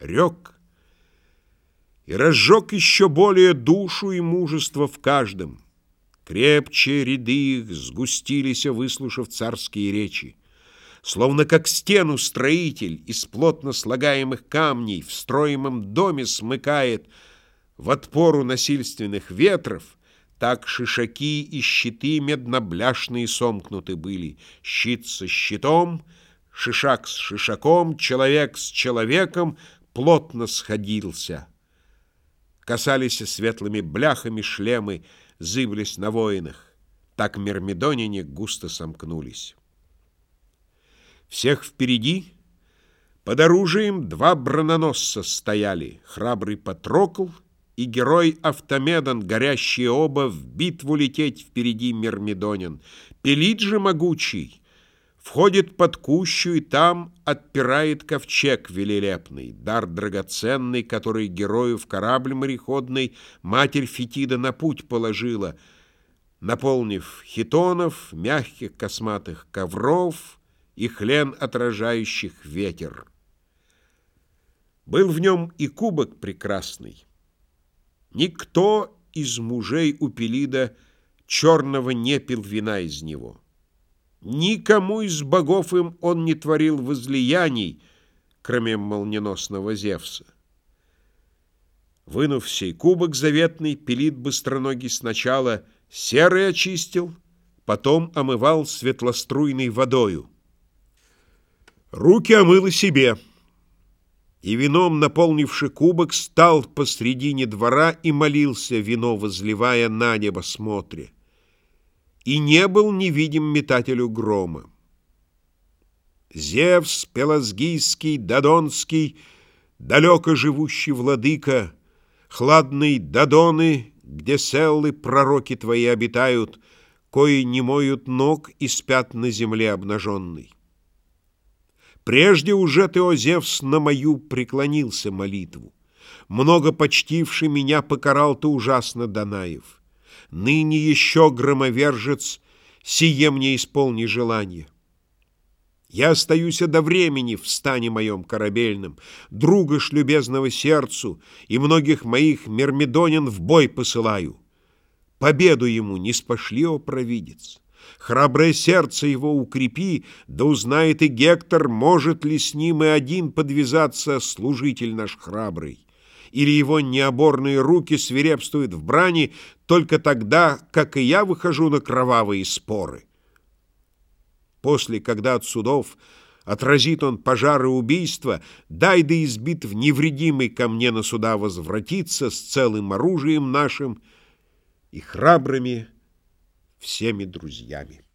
рек и разжег еще более душу и мужество в каждом. Крепче ряды их сгустились, выслушав царские речи. Словно как стену строитель из плотно слагаемых камней в строимом доме смыкает в отпору насильственных ветров, так шишаки и щиты меднобляшные сомкнуты были, щит со щитом, шишак с шишаком, человек с человеком плотно сходился. Касались светлыми бляхами шлемы, зыблись на воинах. Так мирмидонине густо сомкнулись. Всех впереди под оружием два брононосца стояли, храбрый Патрокл и герой Автомедон, горящие оба в битву лететь впереди Мирмидонин. Пелит же могучий, входит под кущу и там отпирает ковчег велелепный, дар драгоценный, который герою в корабль мореходный матерь Фетида на путь положила, наполнив хитонов, мягких косматых ковров и хлен отражающих ветер. Был в нем и кубок прекрасный. Никто из мужей у Пелида черного не пил вина из него. Никому из богов им он не творил возлияний, кроме молниеносного Зевса. Вынув сей кубок заветный, Пелит быстроногий сначала серый очистил, потом омывал светлоструйной водою. Руки омыл и себе, и вином, наполнивший кубок, стал посредине двора и молился, вино возливая на небо смотря и не был невидим метателю грома. Зевс, Пелагийский, Додонский, далеко живущий владыка, хладный Додоны, где селлы пророки твои обитают, кои не моют ног и спят на земле обнаженной. Прежде уже ты, о Зевс, на мою преклонился молитву. Много почтивший меня покарал ты ужасно, Данаев ныне еще громовержец, сие мне исполни желание. Я остаюсь до времени в стане моем корабельном, друга ж любезного сердцу, и многих моих мирмидонин в бой посылаю. Победу ему не спошли, о провидец. Храброе сердце его укрепи, да узнает и Гектор, может ли с ним и один подвязаться служитель наш храбрый или его необорные руки свирепствуют в брани только тогда, как и я выхожу на кровавые споры. После, когда от судов отразит он пожары убийства, дай да избит в невредимый ко мне на суда возвратиться с целым оружием нашим и храбрыми всеми друзьями.